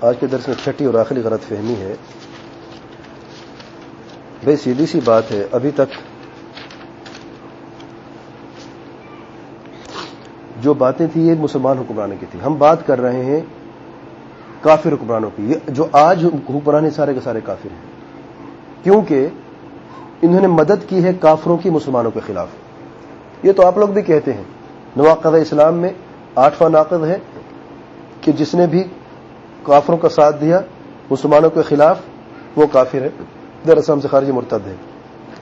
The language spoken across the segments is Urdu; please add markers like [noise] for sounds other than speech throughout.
آج کے درس میں چھٹی اور آخری غلط فہمی ہے۔ بے سیدھی سی بات ہے، ابھی تک جو باتیں تھیں یہ مسلمان حکمرانوں کی تھی ہم بات کر رہے ہیں کافر حکمرانوں کی جو آج حکمران سارے کے سارے کافر ہیں۔ کیونکہ انہوں نے مدد کی ہے کافروں کی مسلمانوں کے خلاف۔ یہ تو آپ لوگ بھی کہتے ہیں نواقد اسلام میں آٹھواں ناقد ہے کہ جس نے بھی کافروں کا ساتھ دیا، مسلمانوں کے خلاف، وہ کافر ہے دراصل ہم سے خارجی مرتد ہے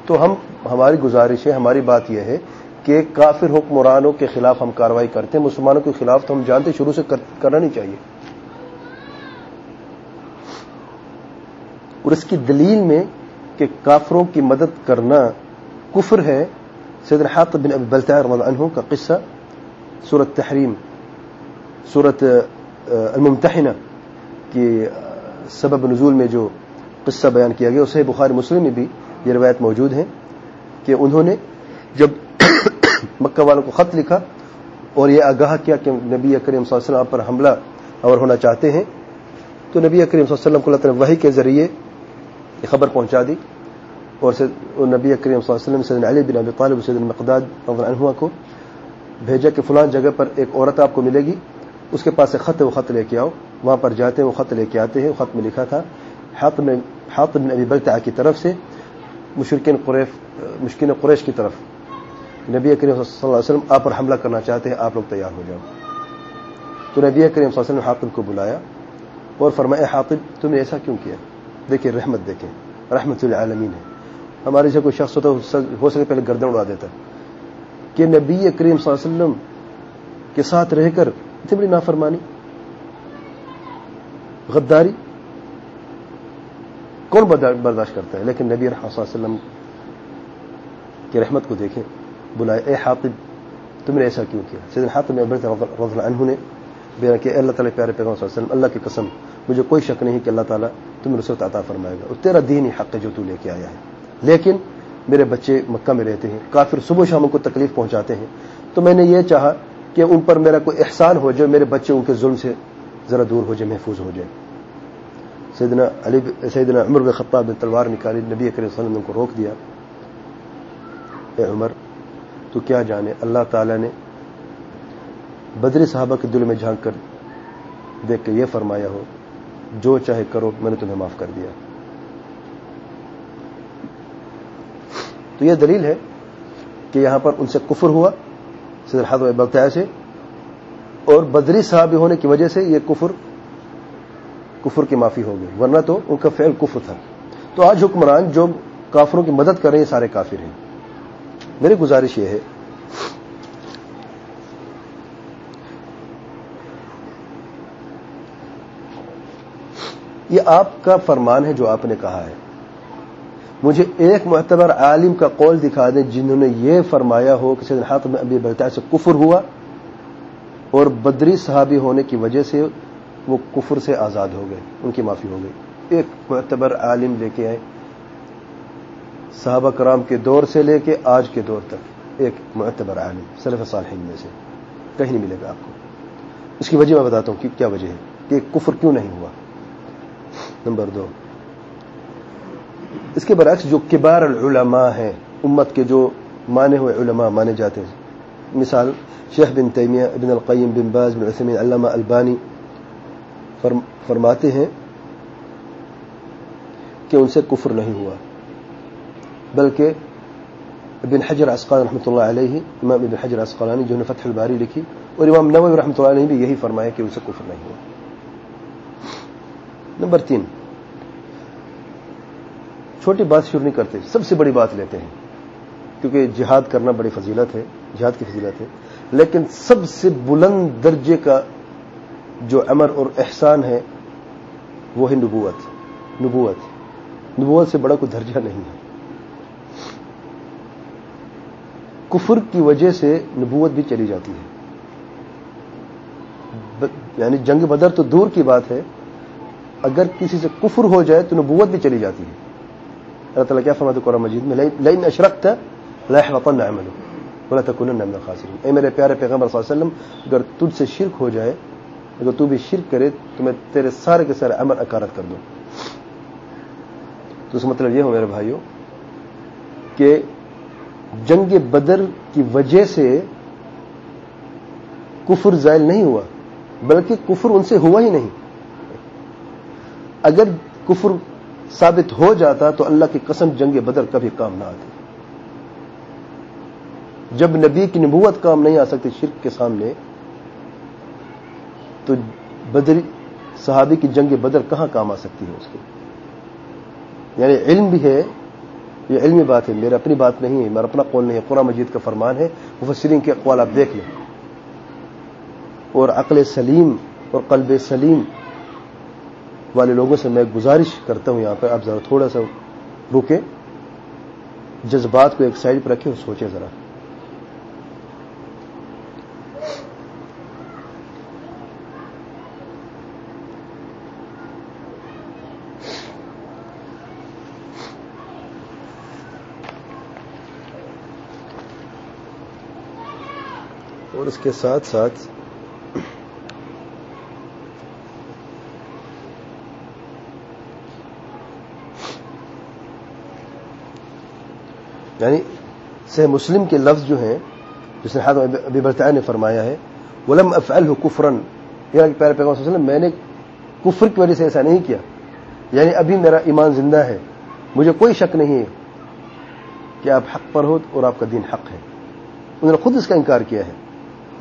تو ہم، ہماری گزارش ہے، ہماری بات یہ ہے کہ کافر حکمرانوں کے خلاف ہم کاروائی کرتے ہیں، مسلمانوں کے خلاف تو ہم جانتے شروع سے کرنا نہیں چاہیے۔ اور اس کی دلیل میں کہ کافروں کی مدد کرنا کفر ہے سید الحاط بن ابی بلتا عنہ کا قصہ صورت تحریم صورت الممتحنہ۔ کی سبب نزول میں جو قصہ بیان کیا گیا اسے بخاری مسلم میں بھی یہ روایت موجود ہے کہ انہوں نے جب [coughs] مکہ والوں کو خط لکھا اور یہ آگاہ کیا کہ نبی کریم صلی اللہ علیہ وسلم پر حملہ اور ہونا چاہتے ہیں، تو نبی کریم صلی اللہ علیہ وسلم کو اللہ تعالی وحی کے ذریعے یہ خبر پہنچا دی اور نبی کریم صلی اللہ علیہ وسلم سید علی بن ابی طالب سید المقداد عنہ کو بھیجا کہ فلان جگہ پر ایک عورت آپ کو ملے گی اس کے پاس ایک خط وہ خط لے کے آؤ۔ وہاں پر جاتے ہیں، وہ خط لے کے آتے ہیں، وہ خط میں لکھا تھا، حاط بن ابی بلتا کی طرف سے مشرقین قریف مشکین قریش کی طرف۔ نبی کریم صلی اللہ علیہ وسلم آپ پر حملہ کرنا چاہتے ہیں، آپ لوگ تیار ہو جاؤ۔ تو نبی کریم صلی اللہ علیہ وسلم حاطب کو بلایا اور فرمایا حاطب، تم نے ایسا کیوں کیا؟ دیکھیں، رحمت دیکھیں۔ رحمت العالمین ہے۔ ہمارے سے کوئی شخص ہوتا ہو سکے پہلے گردن اڑا دیتا کہ نبی کریم صلی اللہ علیہ وسلم کے ساتھ رہ کر اتنی بڑی نافرمانی، غداری، کون برداشت کرتا ہے؟ لیکن نبی صلی اللہ علیہ وسلم کی رحمت کو دیکھیں، بلائے، اے حاطب، تم نے ایسا کیوں کیا؟ سیدن حاطب رضی اللہ عنہ نے بیان کہ اللہ تعالیٰ، پیارے پیغام صلی اللہ علیہ وسلم، اللہ کی قسم، مجھے کوئی شک نہیں کہ اللہ تعالیٰ تم رسوت عطا فرمائے گا۔ اور تیرا دین ہی حق ہے جو تو لے کے آیا ہے۔ لیکن میرے بچے مکہ میں رہتے ہیں، کافر صبح شام کو تکلیف پہنچاتے ہیں۔ تو میں نے یہ چاہا کہ ان پر میرا کوئی احسان ہو جائے، میرے بچے ان کے ظلم سے ذرا دور ہو جائے، محفوظ ہو جائے۔ سیدنا علی سیدنا عمر بن خطاب بن تلوار نکالی، نبی کریم صلی اللہ علیہ وسلم کو روک دیا۔ اے عمر، تو کیا جانے؟ اللہ تعالی نے بدری صحابہ کے دل میں جھانک کر دیکھ کے یہ فرمایا ہو، جو چاہے کرو، میں نے تمہیں معاف کر دیا۔ تو یہ دلیل ہے کہ یہاں پر ان سے کفر ہوا۔ صدر حد سے، اور بدری صحابی ہونے کی وجہ سے یہ کفر کفر کی معافی ہو گئی، ورنہ تو ان کا فعل کفر تھا۔ تو آج حکمران جو کافروں کی مدد کر رہے ہیں سارے کافر ہیں۔ میری گزارش یہ ہے، یہ آپ کا فرمان ہے جو آپ نے کہا ہے۔ مجھے ایک معتبر عالم کا قول دکھا دیں جنہوں نے یہ فرمایا ہو کہ سید حاتم ابی بلتا سے کفر ہوا اور بدری صحابی ہونے کی وجہ سے وہ کفر سے آزاد ہو گئے، ان کی معافی ہو گئی۔ ایک معتبر عالم لے کے آئے، صحابہ کرام کے دور سے لے کے آج کے دور تک ایک معتبر عالم، سلف صالحین میں سے، کہیں نہیں ملے گا آپ کو۔ اس کی وجہ میں بتاتا ہوں کہ کیا وجہ ہے، کہ کفر کیوں نہیں ہوا۔ نمبر دو اس کے برعکس جو کبار العلماء ہیں، امت کے جو مانے ہوئے علماء مانے جاتے ہیں۔ مثال، شیخ بن تیمیہ، ابن القیم بن باز بن عثمین علامہ البانی فرماتے ہیں کہ ان سے کفر نہیں ہوا۔ بلکہ ابن حجر اسقان رحمۃ اللہ علیہ، امام ابن حجر اسقلانی جو نے فتح الباری لکھی، اور امام نوی رحمۃ اللہ علیہ بھی یہی فرمایا کہ ان سے کفر نہیں ہوا۔ نمبر تین چھوٹی بات شروع نہیں کرتے، سب سے بڑی بات لیتے ہیں۔ کیونکہ جہاد کرنا بڑی فضیلت ہے، جہاد کی فضیلت ہے۔ لیکن سب سے بلند درجے کا جو امر اور احسان ہے، وہ ہے نبوت۔ نبوت۔ نبوت سے بڑا کوئی درجہ نہیں ہے۔ کفر کی وجہ سے نبوت بھی چلی جاتی ہے۔ یعنی جنگ بدر تو دور کی بات ہے۔ اگر کسی سے کفر ہو جائے تو نبوت بھی چلی جاتی ہے۔ اللہ تعالیٰ کیا فرماتے قرآن مجید میں لین اشرک تھا لہ وطن بولا تھا کنن خاصر اے میرے پیارے پیغمبر صلی اللہ علیہ وسلم، اگر تجھ سے شرک ہو جائے، اگر تو بھی شرک کرے، تو میں تیرے سارے کے سارے امن اکارت کر دوں۔ تو اس مطلب یہ ہو میرے بھائیوں کہ جنگ بدر کی وجہ سے کفر زائل نہیں ہوا، بلکہ کفر ان سے ہوا ہی نہیں۔ اگر کفر ثابت ہو جاتا تو اللہ کی قسم جنگ بدر کبھی کام نہ آتی۔ جب نبی کی نبوت کام نہیں آ سکتی شرک کے سامنے، تو بدری صحابی کی جنگ بدر کہاں کام آ سکتی ہے اس کی؟ یعنی علم بھی ہے، یہ علمی بات ہے۔ میرے اپنی بات نہیں ہے، میرا اپنا قول نہیں ہے۔ قرآن مجید کا فرمان ہے، مفسرین کے اقوال آپ دیکھ لیں۔ اور عقل سلیم اور قلب سلیم والے لوگوں سے میں گزارش کرتا ہوں یہاں پہ، آپ ذرا تھوڑا سا رکے جذبات کو ایک سائڈ پہ رکھے اور سوچے ذرا۔ اور اس کے ساتھ ساتھ یعنی سے مسلم کے لفظ جو ہیں، جس نے ابھی برطان نے فرمایا ہے، ولم افعل کفرن یعنی پیارے پیغام صلی اللہ علیہ وسلم، میں نے کفر کی وجہ سے ایسا نہیں کیا۔ یعنی ابھی میرا ایمان زندہ ہے۔ مجھے کوئی شک نہیں ہے کہ آپ حق پر ہو اور آپ کا دین حق ہے۔ انہوں نے خود اس کا انکار کیا ہے۔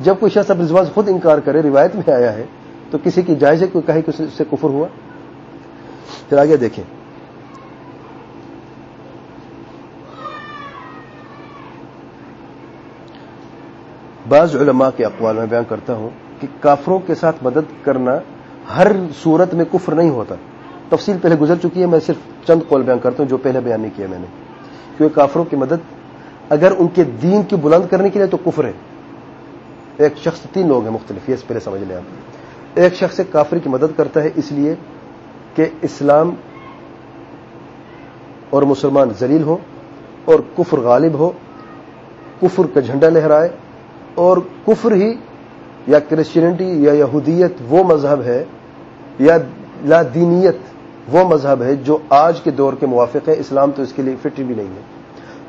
جب کوئی شخص اپنے زبان سے خود انکار کرے، روایت میں آیا ہے، تو کسی کی جائزے کو کہے کہ اس سے کفر ہوا۔ پھر آگے دیکھیں۔ بعض علماء کے اقوال میں بیان کرتا ہوں کہ کافروں کے ساتھ مدد کرنا ہر صورت میں کفر نہیں ہوتا۔ تفصیل پہلے گزر چکی ہے، میں صرف چند قول بیان کرتا ہوں جو پہلے بیان نہیں کیا میں نے۔ کیونکہ کافروں کی مدد اگر ان کے دین کی بلند کرنے کے لیے تو کفر ہے۔ ایک شخص تین لوگ ہیں مختلف، یہ پہلے سمجھ لیں آپ۔ ایک شخص کافر کی مدد کرتا ہے اس لیے کہ اسلام اور مسلمان ذلیل ہو اور کفر غالب ہو، کفر کا جھنڈا لہرائے اور کفر ہی یا کرسچینٹی یا یہودیت وہ مذہب ہے یا لا دینیت وہ مذہب ہے جو آج کے دور کے موافق ہے اسلام تو اس کے لیے فٹ بھی نہیں ہے۔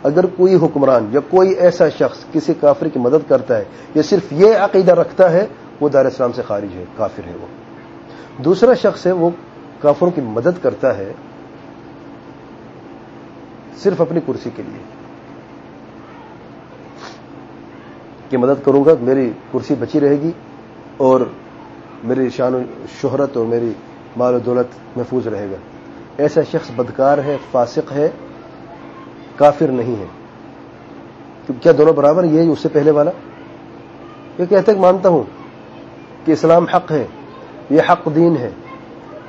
اگر کوئی حکمران یا کوئی ایسا شخص کسی کافر کی مدد کرتا ہے یا صرف یہ عقیدہ رکھتا ہے، وہ دار اسلام سے خارج ہے، کافر ہے وہ۔ دوسرا شخص ہے، وہ کافروں کی مدد کرتا ہے صرف اپنی کرسی کے لیے۔ کہ مدد کروں گا، میری کرسی بچی رہے گی اور میری شان و شہرت اور میری مال و دولت محفوظ رہے گا۔ ایسا شخص بدکار ہے، فاسق ہے، کافر نہیں ہے۔ کیا دونوں برابر یہ اس سے پہلے والا؟ یہ کہتے کہ مانتا ہوں کہ اسلام حق ہے، یہ حق دین ہے،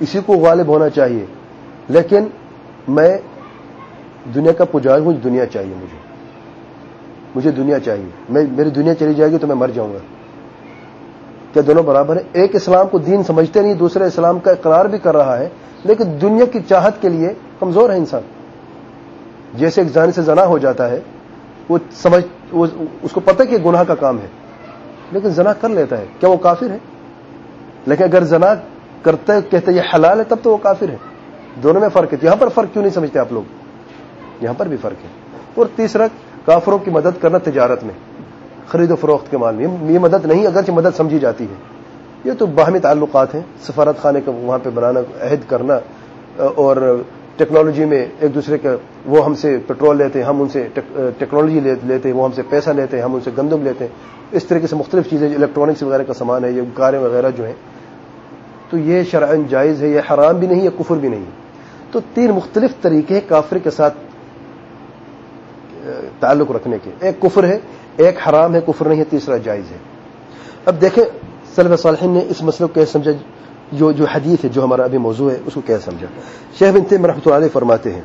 اسی کو غالب ہونا چاہیے۔ لیکن میں دنیا کا پجار ہوں، دنیا چاہیے مجھے۔ مجھے دنیا چاہیے۔ میں میری دنیا چلی جائے گی تو میں مر جاؤں گا۔ کیا دونوں برابر ہیں؟ ایک اسلام کو دین سمجھتے نہیں، دوسرے اسلام کا اقرار بھی کر رہا ہے، لیکن دنیا کی چاہت کے لیے کمزور ہے انسان۔ جیسے ایک زانی سے زنا ہو جاتا ہے، وہ سمجھ اس کو پتہ کہ گناہ کا کام ہے، لیکن زنا کر لیتا ہے۔ کیا وہ کافر ہے؟ لیکن اگر زنا کرتا ہے کہتے یہ حلال ہے، تب تو وہ کافر ہے۔ دونوں میں فرق ہے۔ یہاں پر فرق کیوں نہیں سمجھتے آپ لوگ؟ یہاں پر بھی فرق ہے۔ اور تیسرا، کافروں کی مدد کرنا تجارت میں۔ خرید و فروخت کے مال میں۔ یہ مدد نہیں، اگرچہ مدد سمجھی جاتی ہے۔ یہ تو باہمی تعلقات ہیں۔ سفارت خانے کا وہاں پہ بنانا، عہد کرنا، اور ٹیکنالوجی میں ایک دوسرے کا، وہ ہم سے پیٹرول لیتے ہیں ہم ان سے ٹیکنالوجی لیتے ہیں وہ ہم سے پیسہ لیتے ہیں ہم ان سے گندم لیتے۔ ہیں اس طریقے سے مختلف چیزیں، الیکٹرانکس وغیرہ کا سامان ہے یہ کاریں وغیرہ جو ہیں۔ تو یہ شرائن جائز ہے، یہ حرام بھی نہیں ہے کفر بھی نہیں۔ تو تین مختلف طریقے کافر کے ساتھ تعلق رکھنے کے۔ ایک کفر ہے، ایک حرام ہے، کفر نہیں ہے، تیسرا جائز ہے۔ اب دیکھیں سلم صالحین نے اس مسئلے کو کیسے سمجھا، جو جو حدیث ہے، جو ہمارا ابھی موضوع ہے، اس کو کیسے سمجھا؟ شیخ بن تیم رحمۃ اللہ فرماتے ہیں،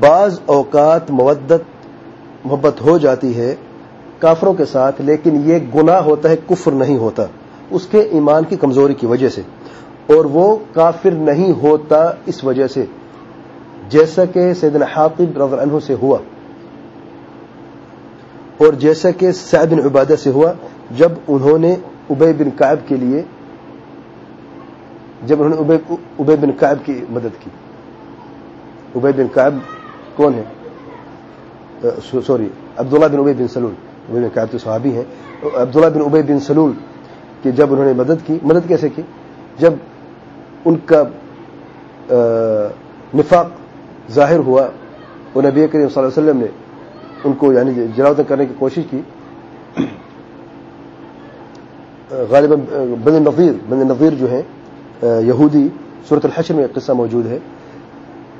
بعض اوقات مودت، محبت ہو جاتی ہے کافروں کے ساتھ، لیکن یہ گناہ ہوتا ہے، کفر نہیں ہوتا۔ اس کے ایمان کی کمزوری کی وجہ سے۔ اور وہ کافر نہیں ہوتا اس وجہ سے۔ جیسا کہ سیدنا حاطب رضی عنہ سے ہوا۔ اور جیسا کہ سعد بن عبادہ سے ہوا جب انہوں نے ابے بن قائب کے لیے جب انہوں نے عبید بن قائب کی مدد کی۔ عبید بن قائب کون ہے؟ سوری، عبداللہ بن عبید بن سلول۔ عبید بن قائب تو صحابی ہیں۔ عبداللہ بن عبید بن سلول کہ جب انہوں نے مدد کی، مدد کیسے کی؟ جب ان کا نفاق ظاہر ہوا وہ نبی کریم صلی اللہ علیہ وسلم نے ان کو یعنی جلاوطن کرنے کی کوشش کی۔ غالباً بن نظیر بن نظیر جو ہیں، یہودی صورت الحشر میں ایک قصہ موجود ہے۔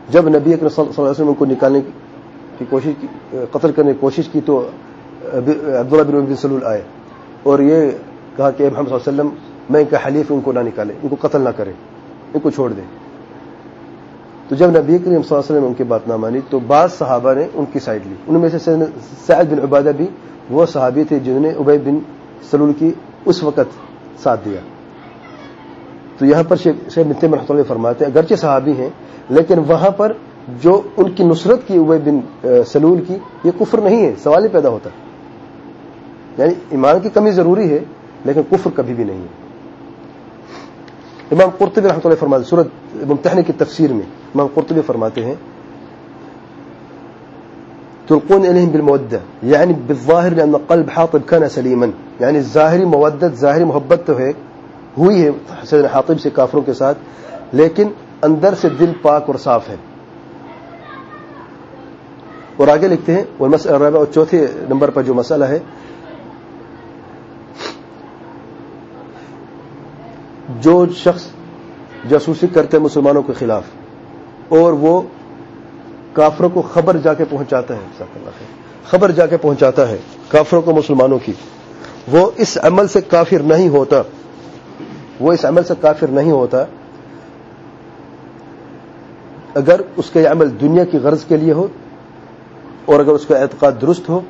جب نبی اکرم صلی اللہ علیہ وسلم کو نکالنے کی کوشش کی، قتل کرنے کی کوشش کی تو عبداللہ بن بن سلول آئے۔ اور یہ کہا کہ محمد صلی اللہ علیہ وسلم، میں ان کا حلیف ان کو نہ نکالے ان کو قتل نہ کرے ان کو چھوڑ دیں۔ تو جب نبی کریم صلی اللہ علیہ وسلم ان کی بات نہ مانی، تو بعض صحابہ نے ان کی سائڈ لی۔ ان میں سے سعید بن عبادہ بھی وہ صحابی تھے جنہوں نے عبید بن سلول کی اس وقت ساتھ دیا۔ تو یہاں پر شیخ مت محمد اللہ فرماتے ہیں، اگرچہ صحابی ہیں، لیکن وہاں پر جو ان کی نصرت کی عبید بن سلول کی، یہ کفر نہیں ہے، سوال ہی پیدا ہوتا یعنی ایمان کی کمی ضروری ہے، لیکن کفر کبھی بھی نہیں ہے۔ امام قرطبی رحمۃ اللہ فرماتے سورت ممتحن کی تفسیر میں امام قرطبی فرماتے ہیں، تلقون اليهم بالمودة يعني یعنی بالظاهر لأن قلب حاطب كان سليما يعني یعنی الظاهري مودة ظاهري محبت تو ہے، ہوئی ہے سیدنا حاطب سے کافروں کے ساتھ، لیکن اندر سے دل پاک اور صاف ہے۔ اور آگے لکھتے ہیں اور چوتھے نمبر پر جو مسئلہ ہے جو شخص جاسوسی کرتے مسلمانوں کے خلاف، اور وہ کافروں کو خبر جا کے پہنچاتا ہے خبر جا کے پہنچاتا ہے کافروں کو مسلمانوں کی۔ وہ اس عمل سے کافر نہیں ہوتا، وہ اس عمل سے کافر نہیں ہوتا اگر اس کا یہ عمل دنیا کی غرض کے لیے ہو، اور اگر اس کا اعتقاد درست ہو،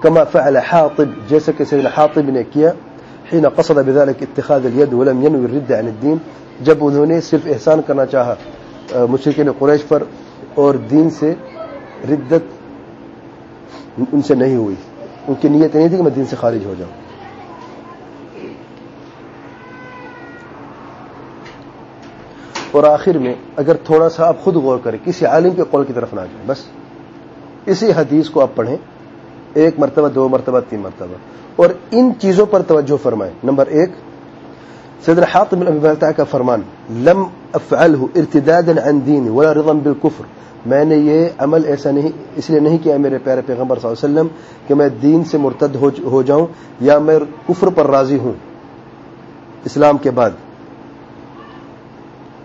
کما فعل حاطب، جیسے کہ سیدنا حاطب نے کیا۔ حين قصد بذلك اتخاذ اليد ولم ينوي الرد عن الدين، جب انہوں نے صرف احسان کرنا چاہا مشرقین قریش پر اور دین سے ردت ان سے نہیں ہوئی۔ ان کی نیت نہیں تھی کہ میں دین سے خارج ہو جاؤں۔ اور آخر میں اگر تھوڑا سا آپ خود غور کریں، کسی عالم کے قول کی طرف نہ جائیں، بس اسی حدیث کو آپ پڑھیں۔ ایک مرتبہ، دو مرتبہ، تین مرتبہ۔ اور ان چیزوں پر توجہ فرمائیں۔ نمبر ایک صدر حاطم البلتا کا فرمان، لم افعله ارتدادا عن دین ولا رضا بالکفر۔ میں نے یہ عمل ایسا نہیں، اس لیے نہیں کیا میرے پیارے پیغمبر صلی اللہ علیہ وسلم کہ میں دین سے مرتد ہو جاؤں یا میں کفر پر راضی ہوں۔ اسلام کے بعد۔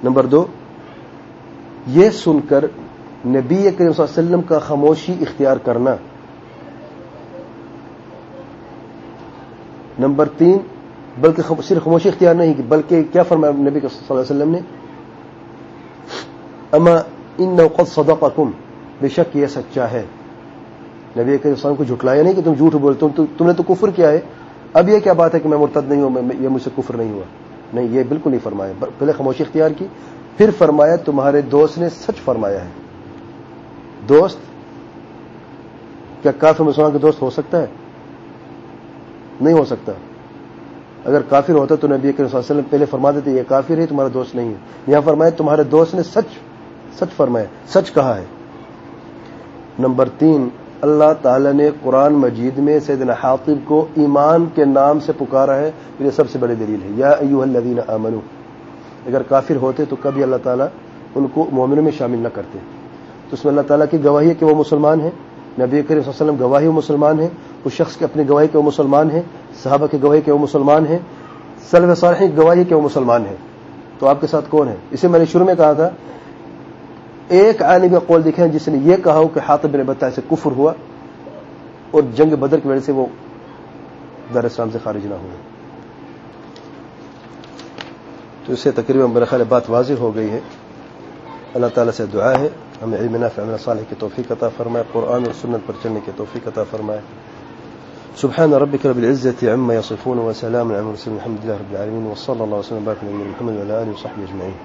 نمبر دو، یہ سن کر نبی کریم صلی اللہ علیہ وسلم کا خاموشی اختیار کرنا۔ نمبر تین، بلکہ صرف خاموشی اختیار نہیں کی بلکہ کیا فرمایا نبی صلی اللہ علیہ وسلم نے؟ اما ان نوقت صدقکم، بے شک یہ سچا ہے۔ نبی کریم وسلم کو جھٹلایا نہیں کہ تم جھوٹ بولتے ہو، تم نے تو کفر کیا ہے۔ اب یہ کیا بات ہے کہ میں مرتد نہیں ہوں یہ مجھ سے کفر نہیں ہوا؟ نہیں، یہ بالکل نہیں فرمایا۔ پہلے خاموشی اختیار کی، پھر فرمایا تمہارے دوست نے سچ فرمایا ہے۔ دوست؟ کیا کافر مسلمان کا دوست ہو سکتا ہے؟ نہیں ہو سکتا۔ اگر کافر ہوتا تو نبی صلی اللہ علیہ وسلم پہلے فرما دیتے، یہ کافر ہے، تمہارا دوست نہیں ہے۔ یہاں فرمایا، تمہارے دوست نے سچ سچ فرمایا، سچ کہا ہے۔ نمبر تین، اللہ تعالی نے قرآن مجید میں سیدنا حاطب کو ایمان کے نام سے پکارا ہے یہ سب سے بڑی دلیل ہے۔ یا ایوہ الذین آمنو، اگر کافر ہوتے تو کبھی اللہ تعالیٰ ان کو مومنوں میں شامل نہ کرتے۔ تو اس میں اللہ تعالیٰ کی گواہی ہے کہ وہ مسلمان ہیں۔ نبی کریم صلی اللہ علیہ وسلم گواہی وہ مسلمان ہیں اس شخص کی اپنی گواہی کے وہ مسلمان ہیں، صحابہ کی گواہی کے وہ مسلمان ہیں سلو صالح کی گواہی کے وہ مسلمان ہیں۔ تو آپ کے ساتھ کون ہے؟ اسے میں نے شروع میں کہا تھا، ایک عالم کا قول دکھیں جس نے یہ کہا ہو کہ حاطب بن بتا سے کفر ہوا اور جنگ بدر کی وجہ سے وہ دار اسلام سے خارج نہ ہوئے۔ تو اس سے تقریباً میرا خیال بات واضح ہو گئی ہے۔ اللہ تعالیٰ سے دعا ہے۔ ہمیں علم نافع عمل صالح کی توفیق عطا فرمائے قرآن اور سنت پر چلنے کی توفیق عطا فرمائے سبحان ربك رب العزة عما يصفون وسلام على المرسلين الحمد لله رب العالمين وصلى الله وسلم وبارك على محمد وعلى اله وصحبه اجمعين